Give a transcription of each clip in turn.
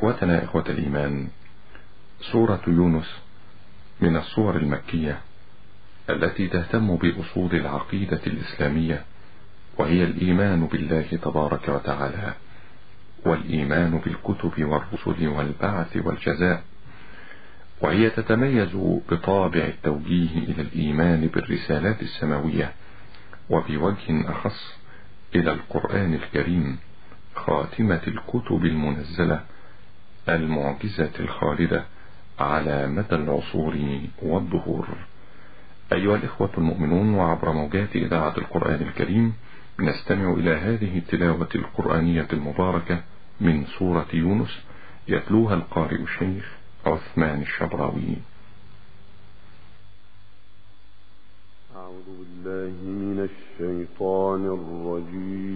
إخوتنا إخوة الإيمان سورة يونس من الصور المكية التي تهتم بأصول العقيدة الإسلامية وهي الإيمان بالله تبارك وتعالى والإيمان بالكتب والرسل والبعث والجزاء وهي تتميز بطابع التوجيه إلى الإيمان بالرسالات السماوية وبوجه أخص إلى القرآن الكريم خاتمة الكتب المنزلة المعجزة الخالدة على مدى العصور والظهور. أيها الإخوة المؤمنون وعبر موجات إذاعة القرآن الكريم نستمع إلى هذه التلاوة القرآنية المباركة من سورة يونس يتلوها القارئ الشيخ عثمان الشبراوي. أعوذ بالله من الشيطان الرجيم.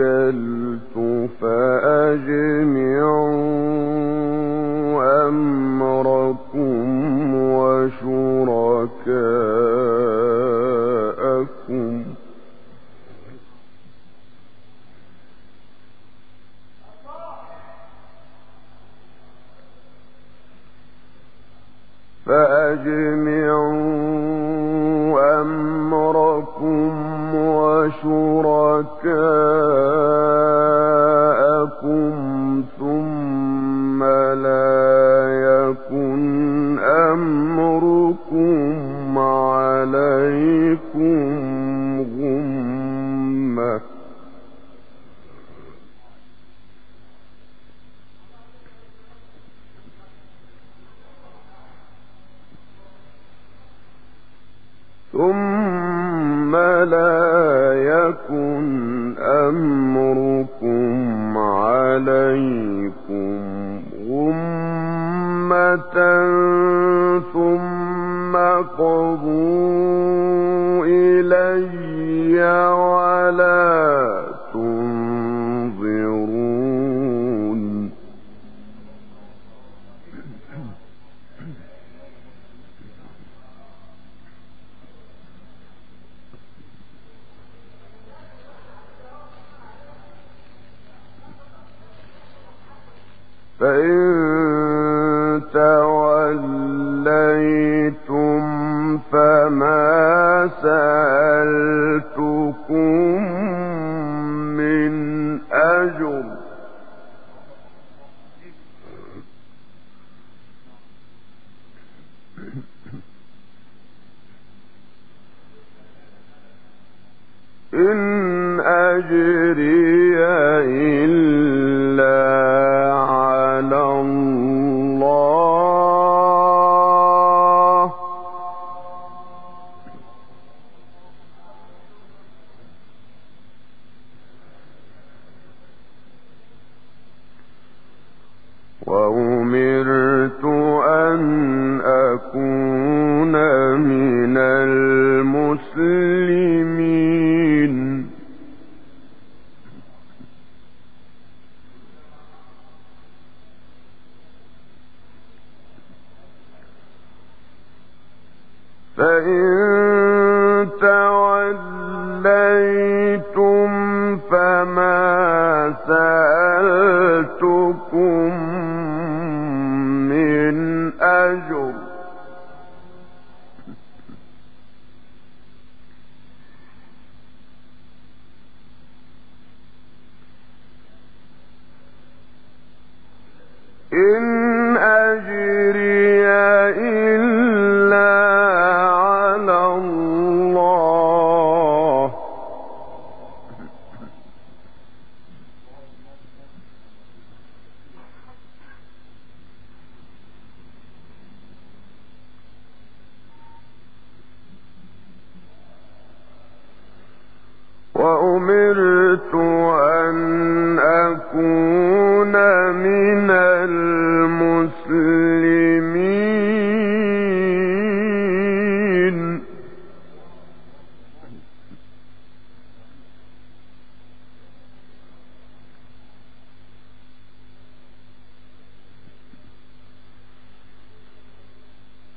توكلت فأجمعوا أمركم وشركاءكم يكن أمركم عليكم غمة ثم قضوا إن أجري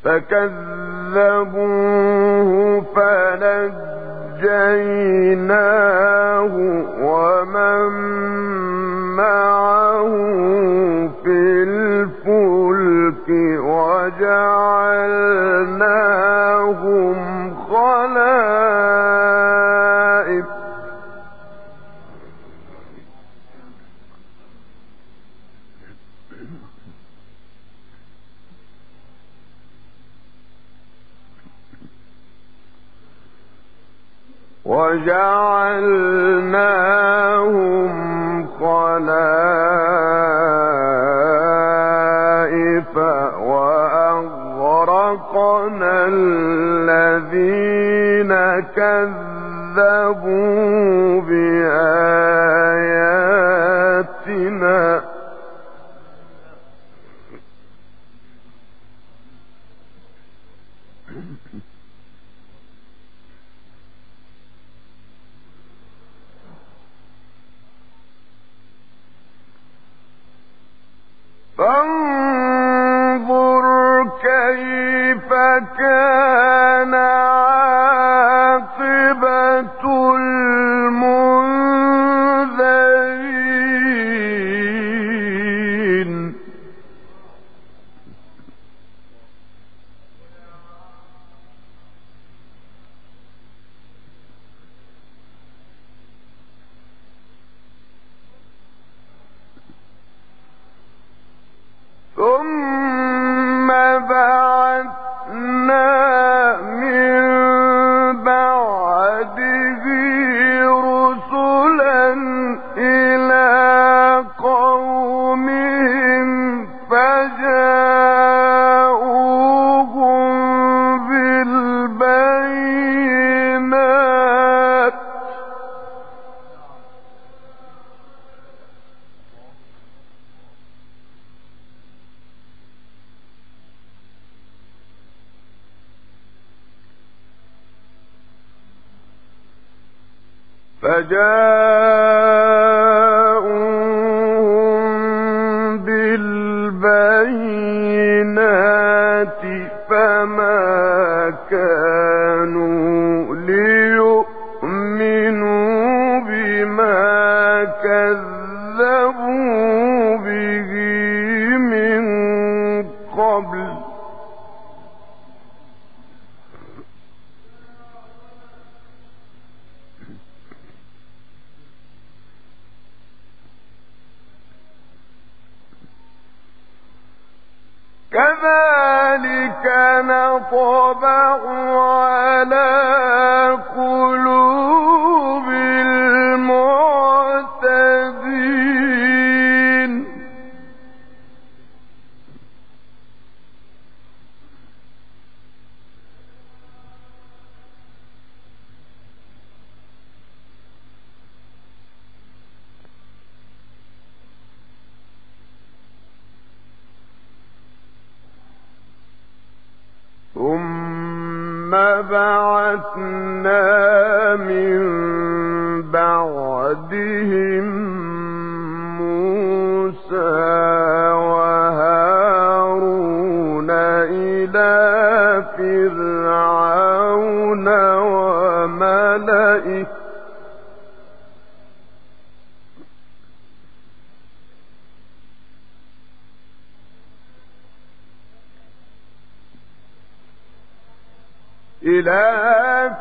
فكذبوه فنجيناه ومن كذبوا بآياتنا قبل فرعون وملئه إلى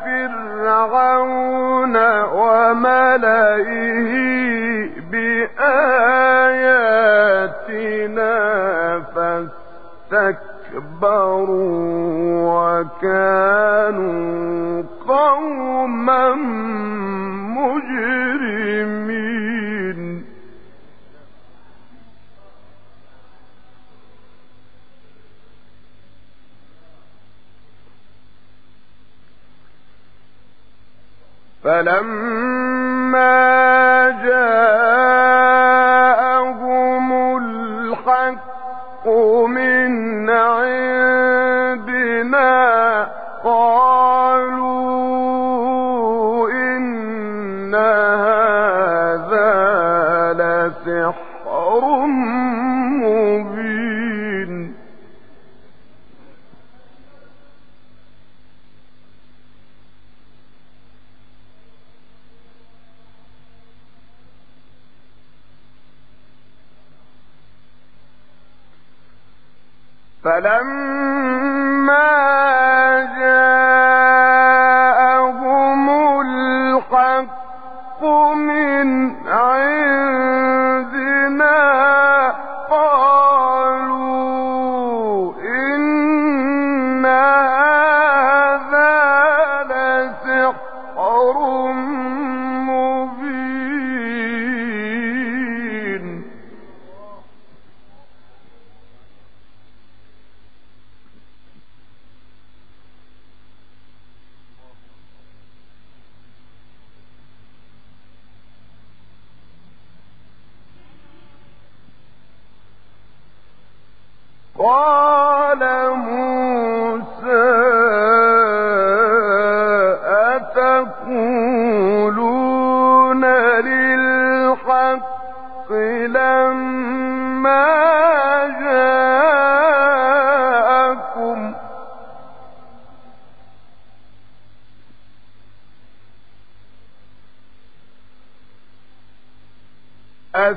فرعون وملئه بآياتنا فاستكبروا وكانوا قوما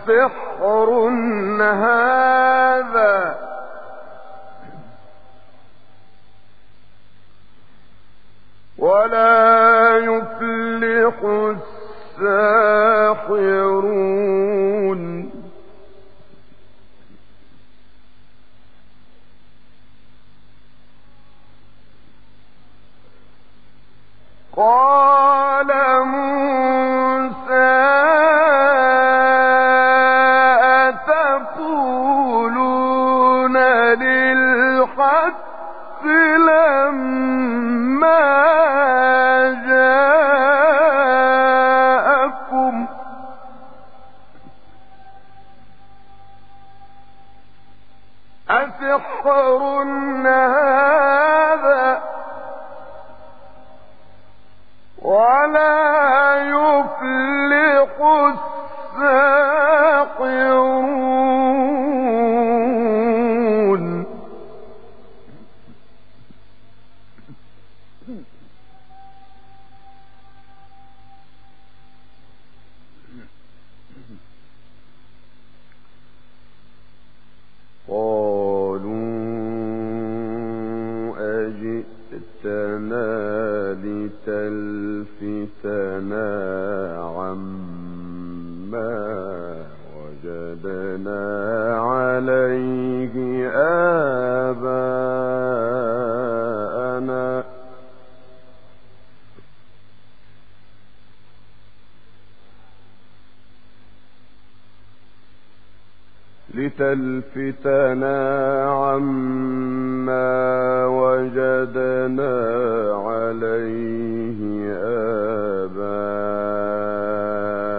سحر هذا. ولا يفلح السحر فتنا عما وجدنا عليه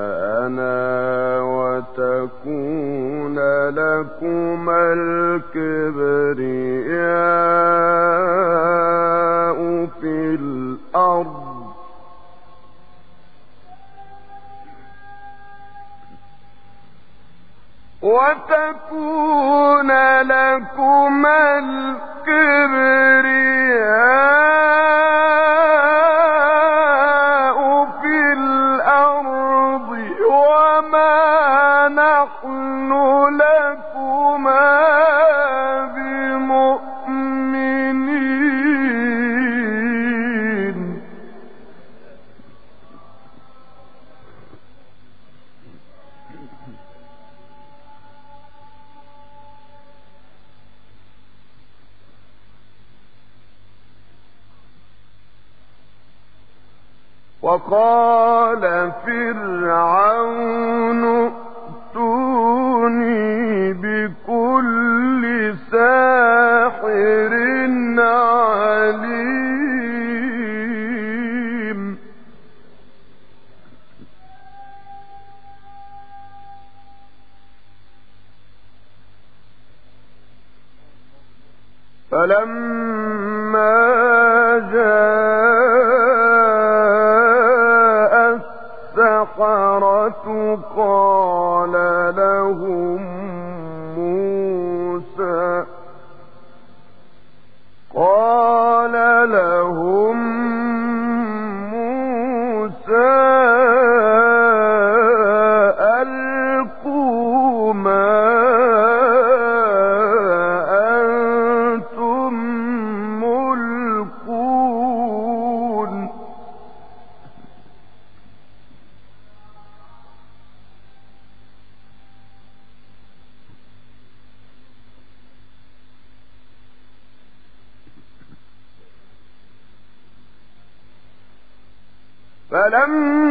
آباءنا وتكون لكم الكبرين قال فرعون فلما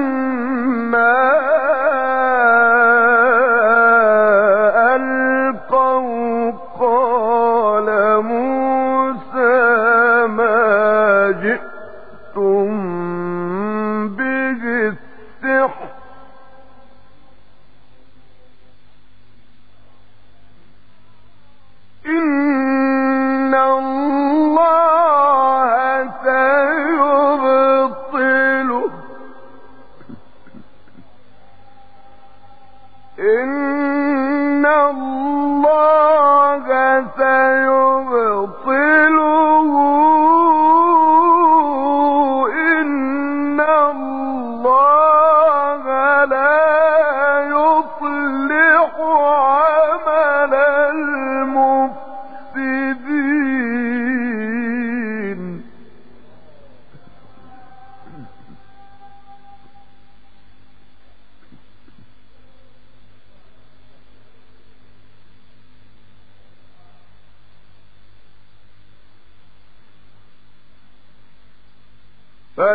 يبطل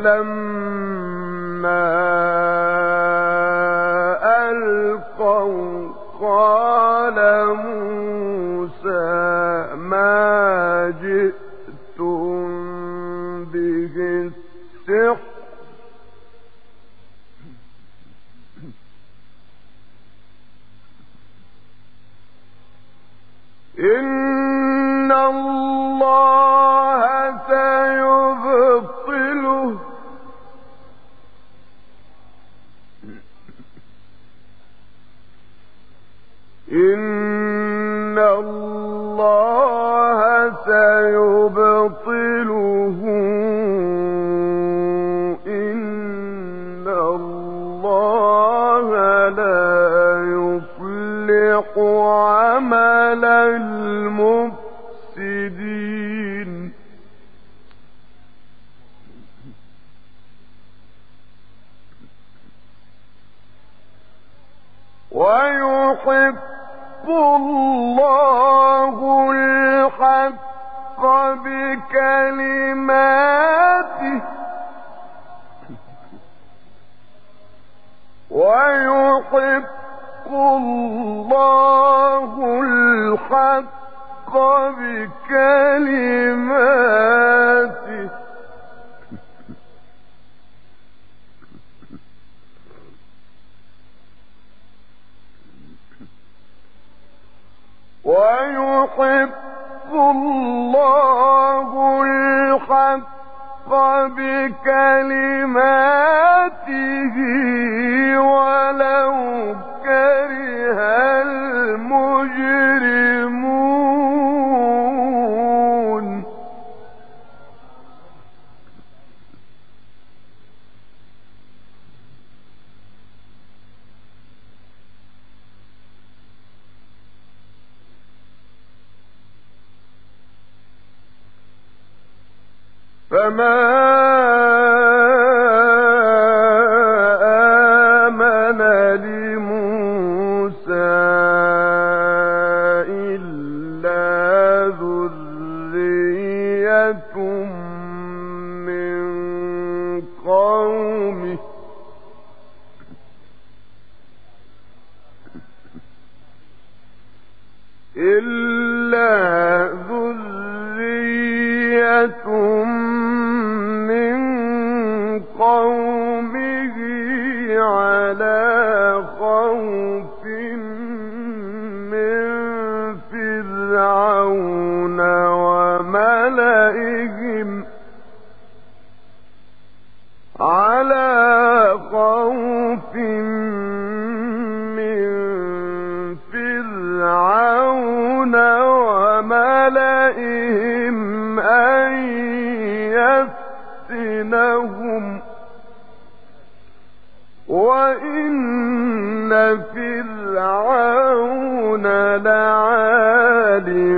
فلما ألقوا قال موسى ما جئتم به السحر إن الله ويحق الله الحق بكلماته. ويحب الله الحق بكلماته. بينهم وإن فرعون لعالٍ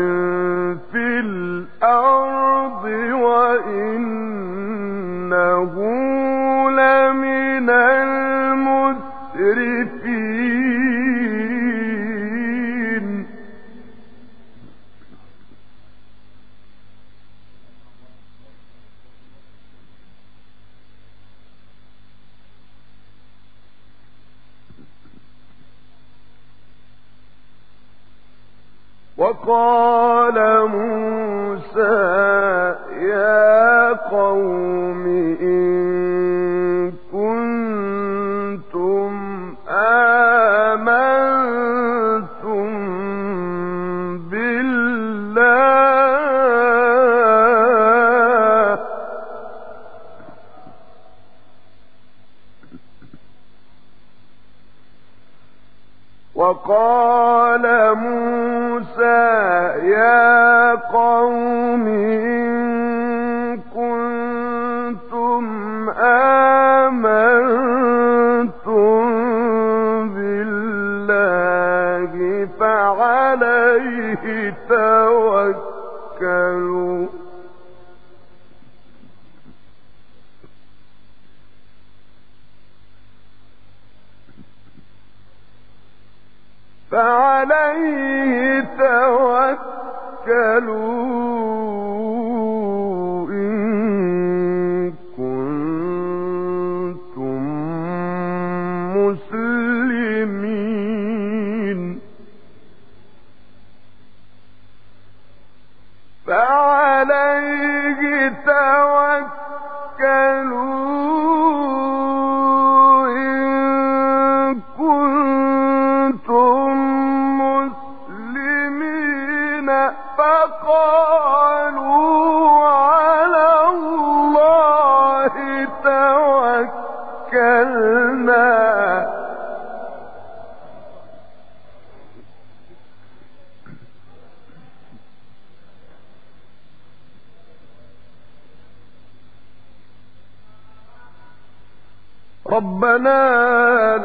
ربنا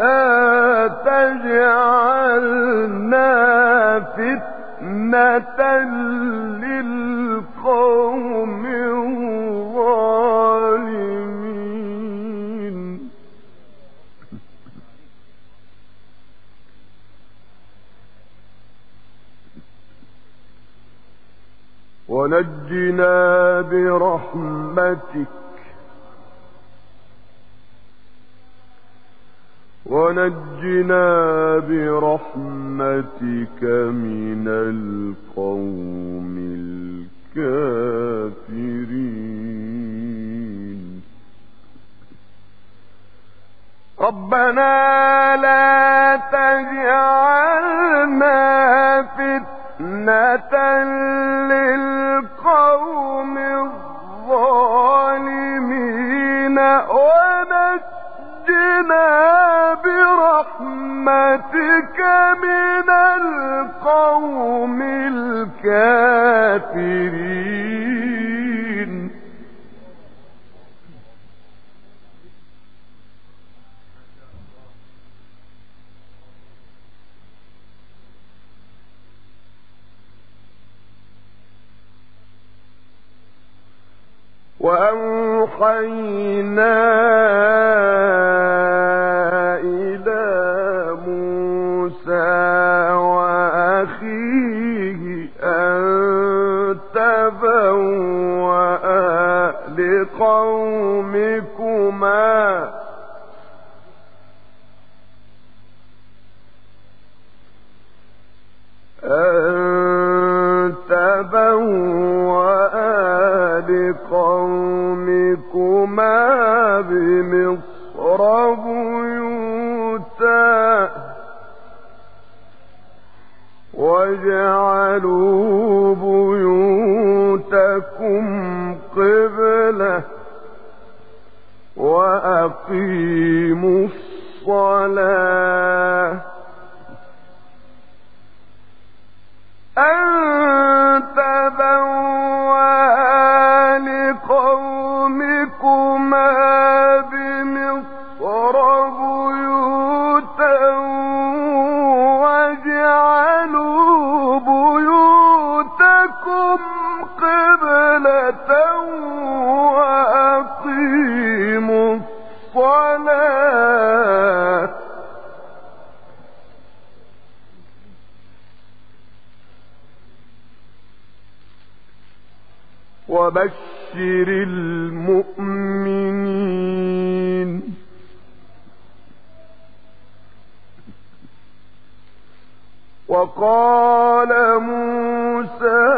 لا تجعلنا فتنة للقوم الظالمين. ونجنا برحمتك ونجنا برحمتك من القوم الكافرين. ربنا لا تجعلنا فتنة لله من القوم الكافرين. وأوحينا يَعْلَمُونَ وقال موسى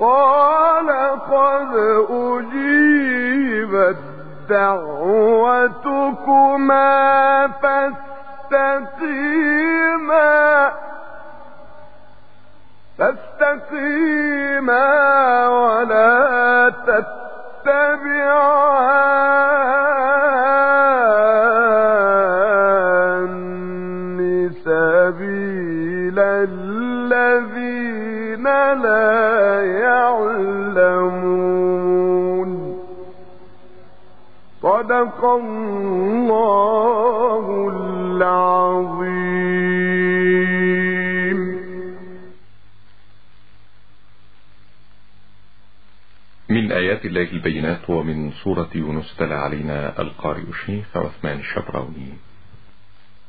قال قد أجيبت دعوتكما فاستقيما فاستقيما الله البينات ومن سورة يونس تلا علينا القارئ الشيخ عثمان الشبراوني